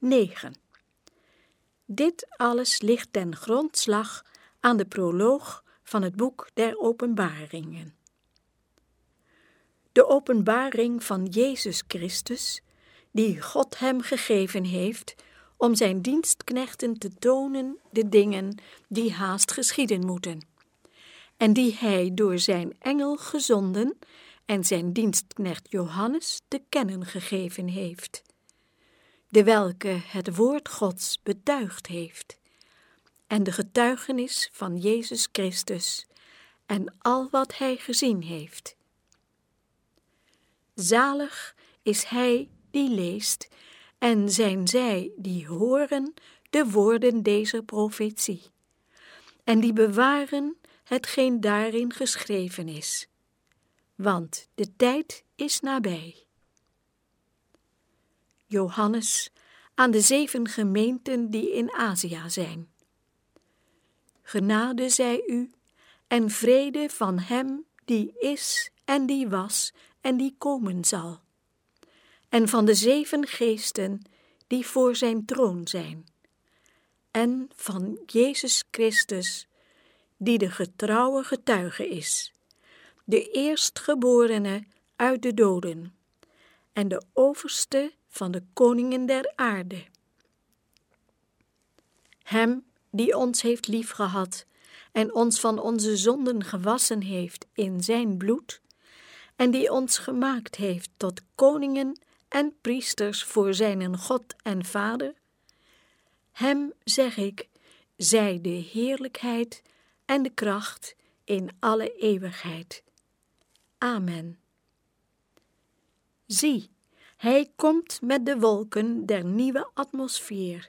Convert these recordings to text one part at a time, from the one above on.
9. Dit alles ligt ten grondslag aan de proloog van het boek der Openbaringen. De openbaring van Jezus Christus, die God hem gegeven heeft om zijn dienstknechten te tonen de dingen die haast geschieden moeten, en die hij door zijn engel gezonden en zijn dienstknecht Johannes te kennen gegeven heeft, de welke het woord Gods betuigd heeft, en de getuigenis van Jezus Christus en al wat hij gezien heeft. Zalig is hij die leest en zijn zij die horen de woorden deze profetie, en die bewaren hetgeen daarin geschreven is, want de tijd is nabij. Johannes aan de zeven gemeenten die in Azië zijn. Genade zij u en vrede van hem die is en die was en die komen zal. En van de zeven geesten die voor zijn troon zijn, en van Jezus Christus, die de getrouwe getuige is, de eerstgeborene uit de doden, en de overste van de koningen der aarde. Hem die ons heeft liefgehad en ons van onze zonden gewassen heeft in zijn bloed, en die ons gemaakt heeft tot koningen en priesters voor zijn God en Vader? Hem zeg ik, zij de heerlijkheid en de kracht in alle eeuwigheid. Amen. Zie, hij komt met de wolken der nieuwe atmosfeer,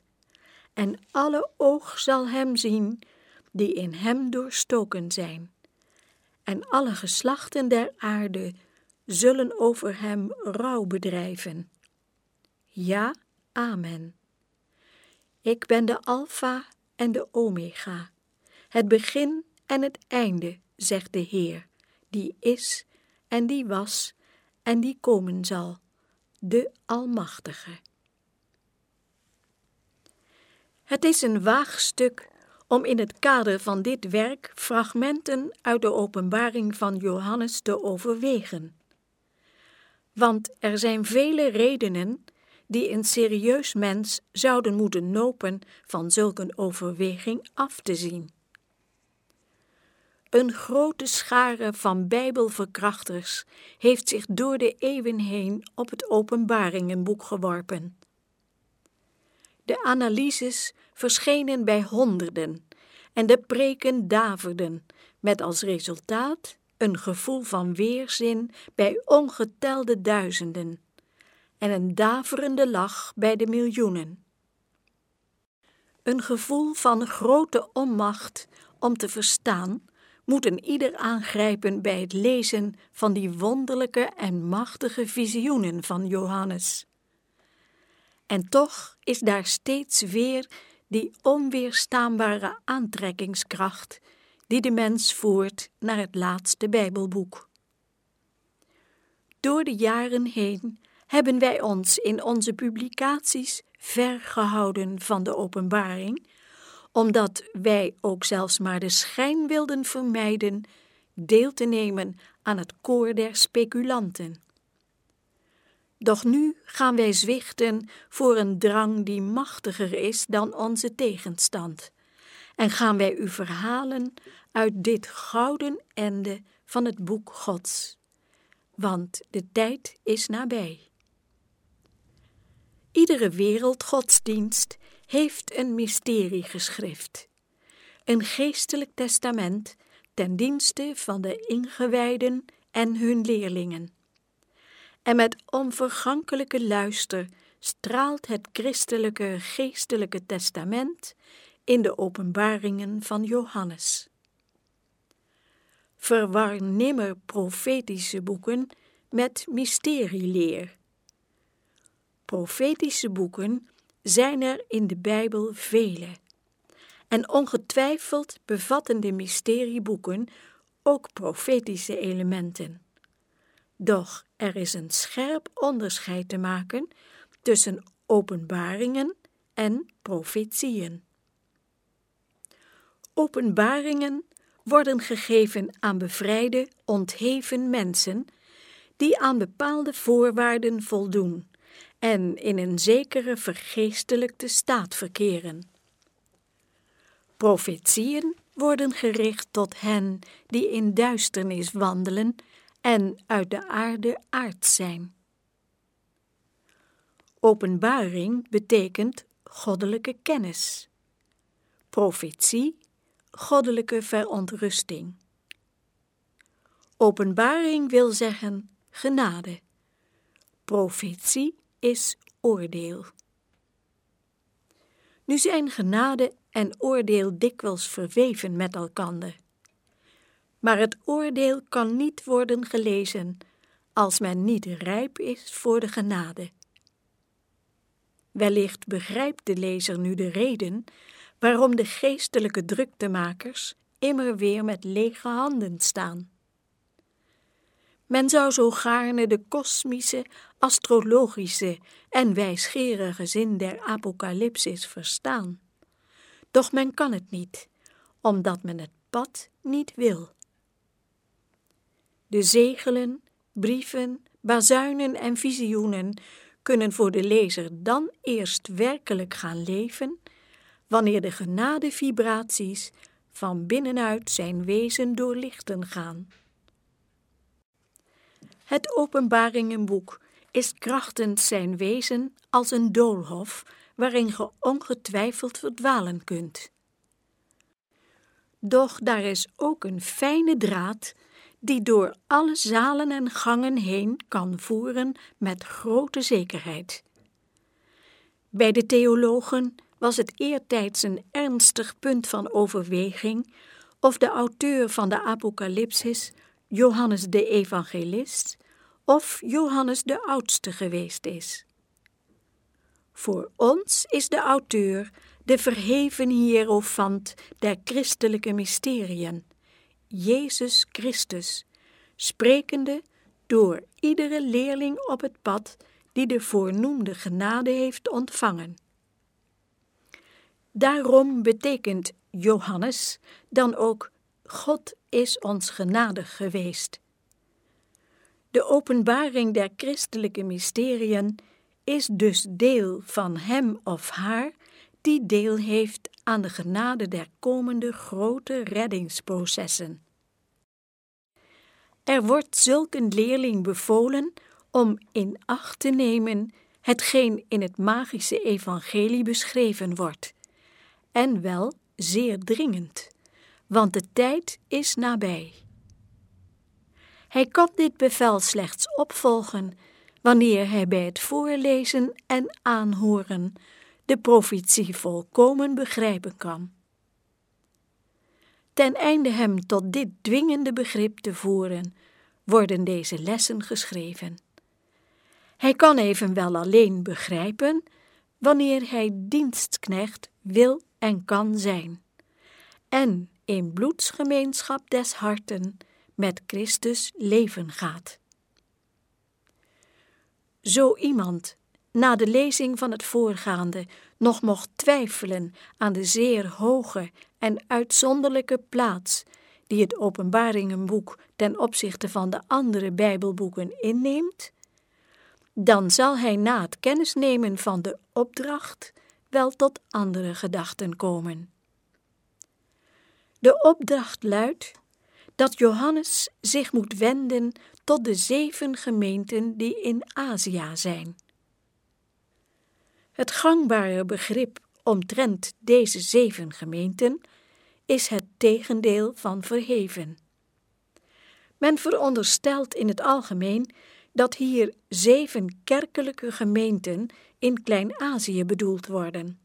en alle oog zal hem zien die in hem doorstoken zijn, en alle geslachten der aarde zullen over hem rouw bedrijven. Ja, amen. Ik ben de Alpha en de Omega, het begin en het einde, zegt de Heer, die is en die was en die komen zal, de Almachtige. Het is een waagstuk om in het kader van dit werk fragmenten uit de openbaring van Johannes te overwegen want er zijn vele redenen die een serieus mens zouden moeten nopen van zulke overweging af te zien. Een grote schare van Bijbelverkrachters heeft zich door de eeuwen heen op het Openbaringenboek geworpen. De analyses verschenen bij honderden en de preken daverden, met als resultaat een gevoel van weerzin bij ongetelde duizenden en een daverende lach bij de miljoenen. Een gevoel van grote onmacht om te verstaan moet een ieder aangrijpen bij het lezen van die wonderlijke en machtige visioenen van Johannes. En toch is daar steeds weer die onweerstaanbare aantrekkingskracht die de mens voert naar het laatste Bijbelboek. Door de jaren heen hebben wij ons in onze publicaties ver gehouden van de openbaring, omdat wij ook zelfs maar de schijn wilden vermijden deel te nemen aan het koor der speculanten. Doch nu gaan wij zwichten voor een drang die machtiger is dan onze tegenstand, en gaan wij u verhalen uit dit gouden ende van het boek Gods, want de tijd is nabij. Iedere wereldgodsdienst heeft een mysteriegeschrift, een geestelijk testament ten dienste van de ingewijden en hun leerlingen. En met onvergankelijke luister straalt het christelijke geestelijke testament in de openbaringen van Johannes. Verwar nimmer profetische boeken met mysterieleer. Profetische boeken zijn er in de Bijbel vele. En ongetwijfeld bevatten de mysterieboeken ook profetische elementen. Doch er is een scherp onderscheid te maken tussen openbaringen en profetieën. Openbaringen worden gegeven aan bevrijde, ontheven mensen die aan bepaalde voorwaarden voldoen en in een zekere vergeestelijkte staat verkeren. Profetieën worden gericht tot hen die in duisternis wandelen en uit de aarde aard zijn. Openbaring betekent goddelijke kennis. Profetie, goddelijke verontrusting. Openbaring wil zeggen genade. Profetie is oordeel. Nu zijn genade en oordeel dikwijls verweven met elkander. Maar het oordeel kan niet worden gelezen als men niet rijp is voor de genade. Wellicht begrijpt de lezer nu de reden waarom de geestelijke druktemakers immer weer met lege handen staan. Men zou zo gaarne de kosmische, astrologische en wijsgerige zin der apocalypsis verstaan. Doch men kan het niet, omdat men het pad niet wil. De zegelen, brieven, bazuinen en visioenen kunnen voor de lezer dan eerst werkelijk gaan leven, wanneer de genadevibraties van binnenuit zijn wezen doorlichten gaan. Het Openbaringenboek is krachtens zijn wezen als een doolhof waarin ge ongetwijfeld verdwalen kunt. Doch daar is ook een fijne draad die door alle zalen en gangen heen kan voeren met grote zekerheid. Bij de theologen was het eertijds een ernstig punt van overweging of de auteur van de Apocalypsis, Johannes de Evangelist, of Johannes de Oudste geweest is. Voor ons is de auteur de verheven hierofant der christelijke mysteriën, Jezus Christus, sprekende door iedere leerling op het pad die de voornoemde genade heeft ontvangen. Daarom betekent Johannes dan ook God is ons genadig geweest. De openbaring der christelijke mysteriën is dus deel van hem of haar die deel heeft aan de genade der komende grote reddingsprocessen. Er wordt zulk een leerling bevolen om in acht te nemen hetgeen in het magische evangelie beschreven wordt, en wel zeer dringend, want de tijd is nabij. Hij kan dit bevel slechts opvolgen wanneer hij bij het voorlezen en aanhoren de profetie volkomen begrijpen kan. Ten einde hem tot dit dwingende begrip te voeren, worden deze lessen geschreven. Hij kan evenwel alleen begrijpen wanneer hij dienstknecht wil en kan zijn, en in bloedsgemeenschap des harten met Christus leven gaat. Zo iemand na de lezing van het voorgaande nog mocht twijfelen aan de zeer hoge en uitzonderlijke plaats die het Openbaringenboek ten opzichte van de andere Bijbelboeken inneemt, dan zal hij na het kennisnemen van de opdracht wel tot andere gedachten komen. De opdracht luidt dat Johannes zich moet wenden tot de zeven gemeenten die in Azië zijn. Het gangbare begrip omtrent deze zeven gemeenten is het tegendeel van verheven. Men veronderstelt in het algemeen dat hier zeven kerkelijke gemeenten in Klein-Azië bedoeld worden.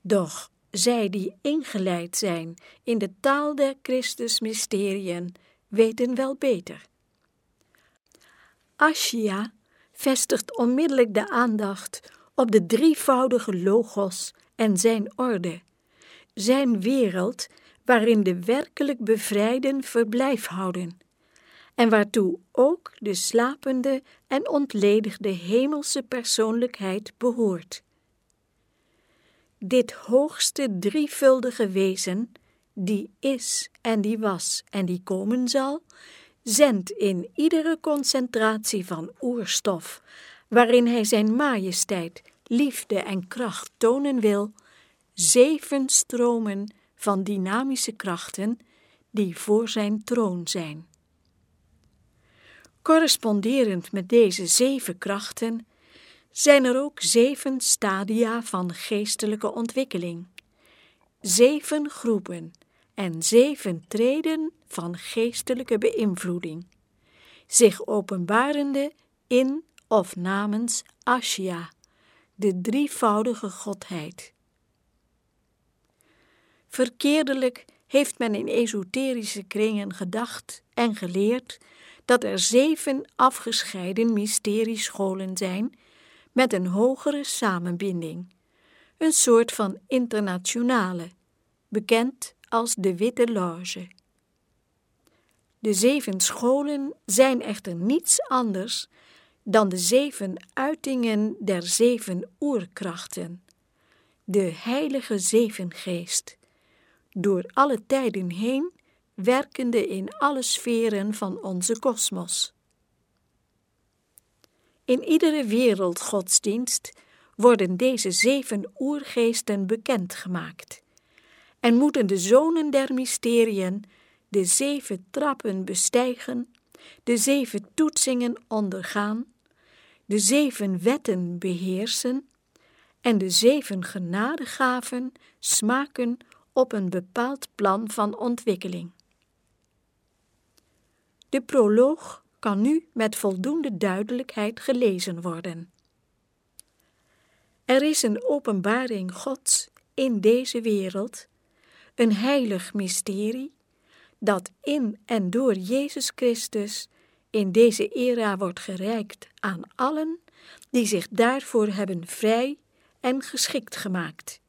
Doch zij die ingeleid zijn in de taal der Christusmysteriën weten wel beter. Asia vestigt onmiddellijk de aandacht op de drievoudige logos en zijn orde, zijn wereld waarin de werkelijk bevrijden verblijf houden, en waartoe ook de slapende en ontledigde hemelse persoonlijkheid behoort. Dit hoogste drievuldige wezen, die is en die was en die komen zal, zendt in iedere concentratie van oerstof, waarin hij zijn majesteit, liefde en kracht tonen wil, zeven stromen van dynamische krachten die voor zijn troon zijn. Corresponderend met deze zeven krachten zijn er ook zeven stadia van geestelijke ontwikkeling, zeven groepen en zeven treden van geestelijke beïnvloeding, zich openbarende in of namens Ashia, de drievoudige Godheid. Verkeerdelijk heeft men in esoterische kringen gedacht en geleerd dat er zeven afgescheiden mysteriescholen zijn met een hogere samenbinding, een soort van internationale, bekend als de Witte Loge. De zeven scholen zijn echter niets anders dan de zeven uitingen der zeven oerkrachten, de heilige zevengeest, door alle tijden heen werkende in alle sferen van onze kosmos. In iedere wereldgodsdienst worden deze zeven oergeesten bekendgemaakt en moeten de zonen der mysteriën de zeven trappen bestijgen, de zeven toetsingen ondergaan, de zeven wetten beheersen en de zeven genadegaven smaken op een bepaald plan van ontwikkeling. De proloog kan nu met voldoende duidelijkheid gelezen worden. Er is een openbaring Gods in deze wereld, een heilig mysterie, dat in en door Jezus Christus in deze era wordt gereikt aan allen die zich daarvoor hebben vrij en geschikt gemaakt.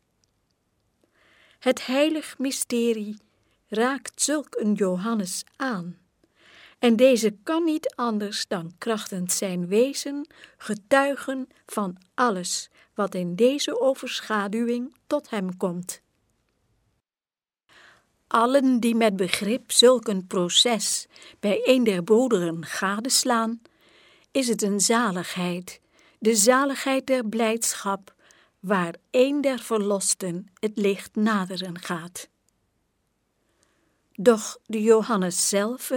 Het heilig mysterie raakt zulk een Johannes aan en deze kan niet anders dan krachtend zijn wezen getuigen van alles wat in deze overschaduwing tot hem komt. Allen die met begrip zulk een proces bij een der boderen gadeslaan, is het een zaligheid, de zaligheid der blijdschap, waar een der verlosten het licht naderen gaat. Doch de Johannes zelf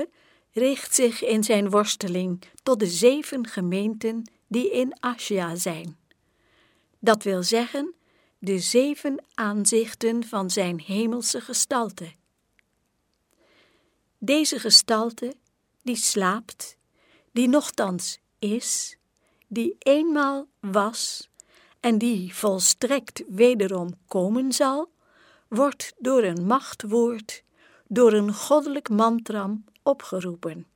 richt zich in zijn worsteling tot de zeven gemeenten die in Asia zijn. Dat wil zeggen, de zeven aanzichten van zijn hemelse gestalte. Deze gestalte, die slaapt, die nochtans is, die eenmaal was en die volstrekt wederom komen zal, wordt door een machtwoord, door een goddelijk mantram opgeroepen.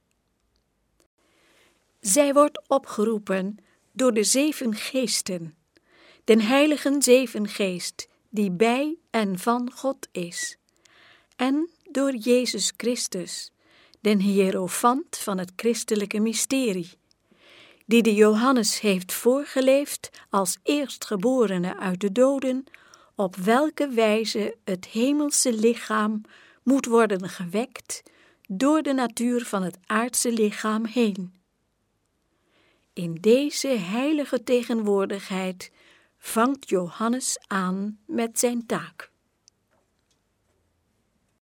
Zij wordt opgeroepen door de zeven geesten, den heiligen zevengeest die bij en van God is, en door Jezus Christus, den hierofant van het christelijke mysterie, die de Johannes heeft voorgeleefd als eerstgeborene uit de doden, op welke wijze het hemelse lichaam moet worden gewekt door de natuur van het aardse lichaam heen. In deze heilige tegenwoordigheid vangt Johannes aan met zijn taak.